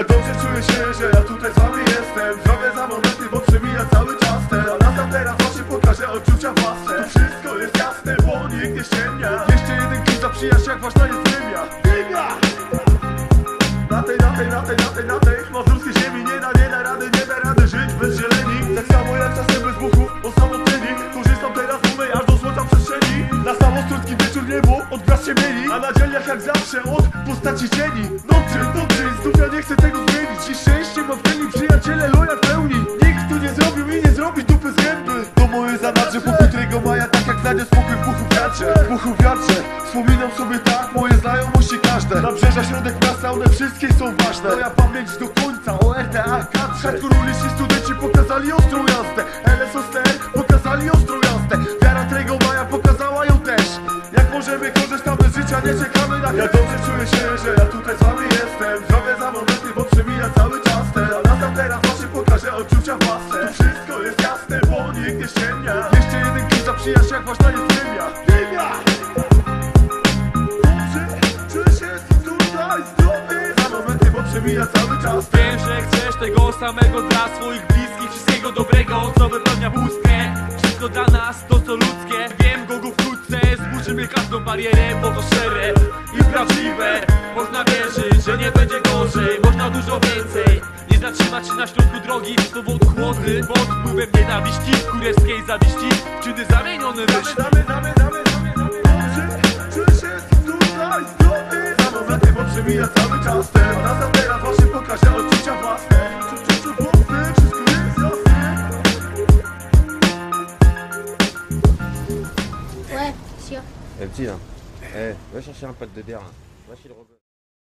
Ja dobrze czuję się, że ja tutaj z wami jestem. Zrobię za momenty, bo przemija cały czas ten. A tam teraz właśnie pokażę odczucia własne. Tu wszystko jest jasne, bo nikt nie ściemnia. Jeszcze jeden klip za przyjaźń, jak ważna jest wymia Wymia! Na tej, na tej, na tej, na tej, na tej. Mazurskiej wieczór niebo odbierz się mieli A na dzielniach jak zawsze od postaci cieni. Nocy, nocy, znów ja nie chcę tego zmienić. I szczęście mam w pełni przyjaciele loja pełni. Nikt tu nie zrobił i nie zrobi dupy z gęby. To moje zanadrze, po którego maja tak jak znajdę spokój w buchu wiatrze. W buchu wiatrze, wspominam sobie tak moje znajomości każde. Nabrzeża, środek miasta, one wszystkie są ważne. Moja pamięć do końca, o RTA kadrze Przed kuruliści studenci pokazali ostrą jazdę. LSO Możemy korzystamy z życia, nie czekamy na Ja dobrze czuję się, że ja tutaj z wami jestem. Zrobię za momenty, bo przemija cały czas ten. A teraz właśnie pokażę odczucia własne. Tu wszystko jest jasne, bo nikt nie ściemnia. Jeszcze jeden klip za przyjaźń, jak ważna jest wymia Wymia! Dobrze, czuję się tutaj zdrowy. Za momenty, bo przemija cały czas Wiem, że chcesz tego samego dla swoich bliskich Wszystkiego dobrego, co wypełnia pustkę zburzymy każdą barierę Bo to szczere i prawdziwe. Można wierzyć, że nie będzie gorzej Można dużo więcej. Nie zatrzymać się na środku drogi To wód chłodny pod wpływem nienawiści Kurewskiej zawiści. Czyny zamieniony Damy, myśl damy, damy, damy, damy, damy czuję się tutaj zdrowy Za przemija cały czas ten. Tam teraz właśnie pokażę odczucia własne Eh petit là, eh, va chercher un pâte de bière. Va chez le Robert.